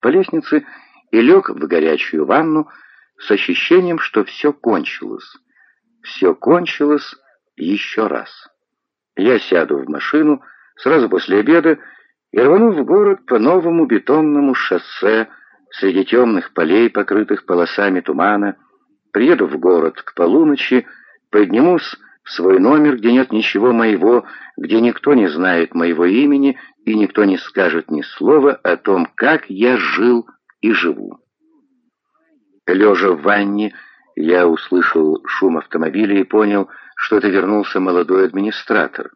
по лестнице и лег в горячую ванну с ощущением, что все кончилось. Все кончилось еще раз. Я сяду в машину сразу после обеда и рвану в город по новому бетонному шоссе среди темных полей, покрытых полосами тумана, приеду в город к полуночи, поднимусь в свой номер, где нет ничего моего, где никто не знает моего имени и никто не скажет ни слова о том, как я жил и живу. Лежа в ванне, я услышал шум автомобиля и понял, что это вернулся молодой администратор,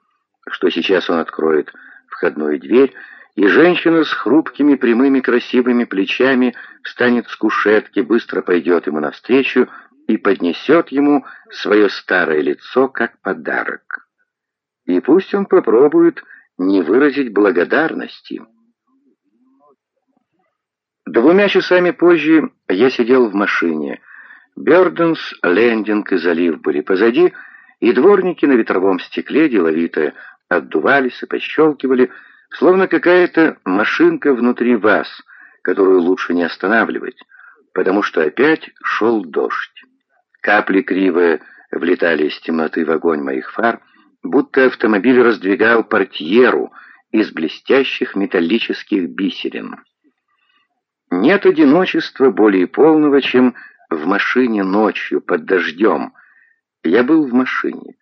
что сейчас он откроет входную дверь, и женщина с хрупкими, прямыми, красивыми плечами встанет с кушетки, быстро пойдет ему навстречу и поднесет ему свое старое лицо как подарок. И пусть он попробует не выразить благодарности. Двумя часами позже я сидел в машине. Бёрденс, Лендинг и залив были позади, и дворники на ветровом стекле деловито отдувались и пощелкивали, словно какая-то машинка внутри вас, которую лучше не останавливать, потому что опять шел дождь. Капли криво влетали из темноты в огонь моих фар, будто автомобиль раздвигал портьеру из блестящих металлических бисерин. Нет одиночества более полного, чем в машине ночью под дождем. Я был в машине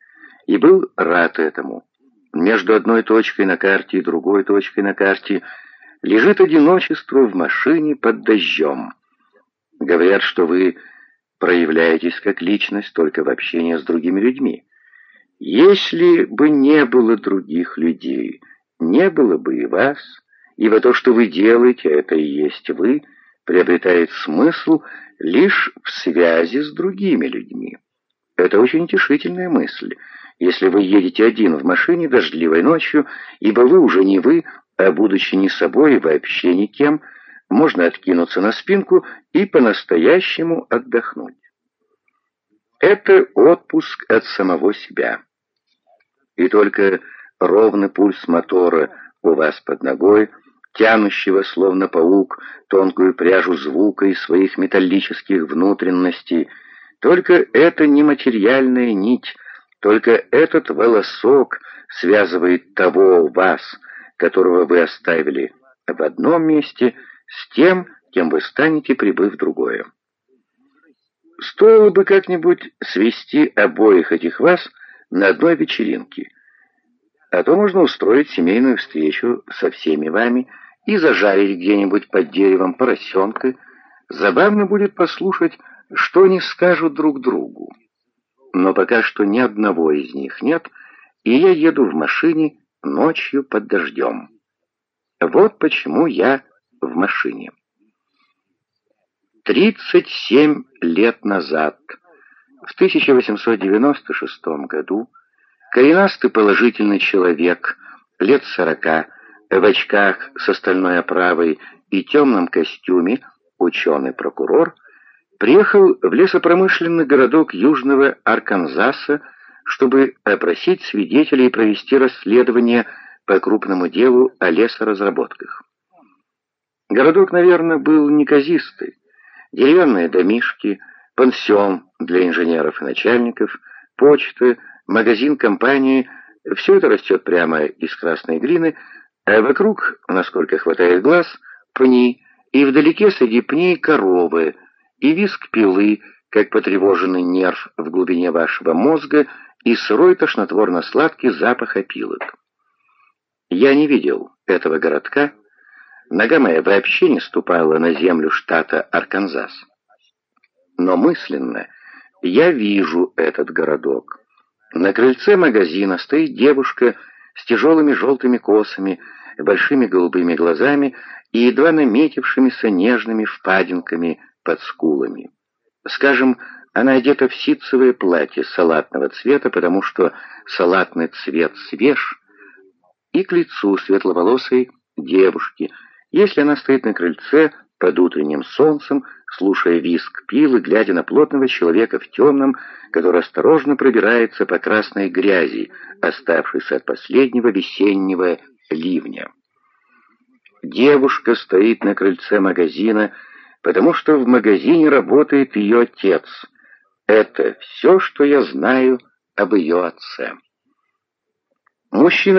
и был рад этому. Между одной точкой на карте и другой точкой на карте лежит одиночество в машине под дождем. Говорят, что вы проявляетесь как личность только в общении с другими людьми. Если бы не было других людей, не было бы и вас, ибо то, что вы делаете, это и есть вы, приобретает смысл лишь в связи с другими людьми. Это очень утешительная мысль, если вы едете один в машине дождливой ночью, ибо вы уже не вы, а будучи не собой и вообще никем, можно откинуться на спинку и по-настоящему отдохнуть. Это отпуск от самого себя. И только ровный пульс мотора у вас под ногой, тянущего, словно паук, тонкую пряжу звука из своих металлических внутренностей, только эта нематериальная нить, только этот волосок связывает того вас, которого вы оставили в одном месте, с тем, кем вы станете, прибыв в другое. Стоило бы как-нибудь свести обоих этих вас на одной вечеринке, а то можно устроить семейную встречу со всеми вами и зажарить где-нибудь под деревом поросенка. Забавно будет послушать, что они скажут друг другу но пока что ни одного из них нет, и я еду в машине ночью под дождем. Вот почему я в машине. 37 лет назад, в 1896 году, коренастый положительный человек, лет сорока, в очках с остальной оправой и темном костюме, ученый-прокурор, приехал в лесопромышленный городок Южного Арканзаса, чтобы опросить свидетелей и провести расследование по крупному делу о лесоразработках. Городок, наверное, был неказистый. Деревянные домишки, пансион для инженеров и начальников, почта, магазин компании — все это растет прямо из красной глины, а вокруг, насколько хватает глаз, пни, и вдалеке среди пней коровы — и виск пилы, как потревоженный нерв в глубине вашего мозга, и сырой тошнотворно-сладкий запах опилок. Я не видел этого городка, нога моя вообще не ступала на землю штата Арканзас. Но мысленно я вижу этот городок. На крыльце магазина стоит девушка с тяжелыми желтыми косами, большими голубыми глазами и едва наметившимися нежными впадинками под скулами. Скажем, она одета в ситцевое платье салатного цвета, потому что салатный цвет свеж, и к лицу светловолосой девушки, если она стоит на крыльце под утренним солнцем, слушая виск пилы, глядя на плотного человека в темном, который осторожно пробирается по красной грязи, оставшейся от последнего весеннего ливня. Девушка стоит на крыльце магазина, потому что в магазине работает ее отец. Это все, что я знаю об ее отце. Мужчина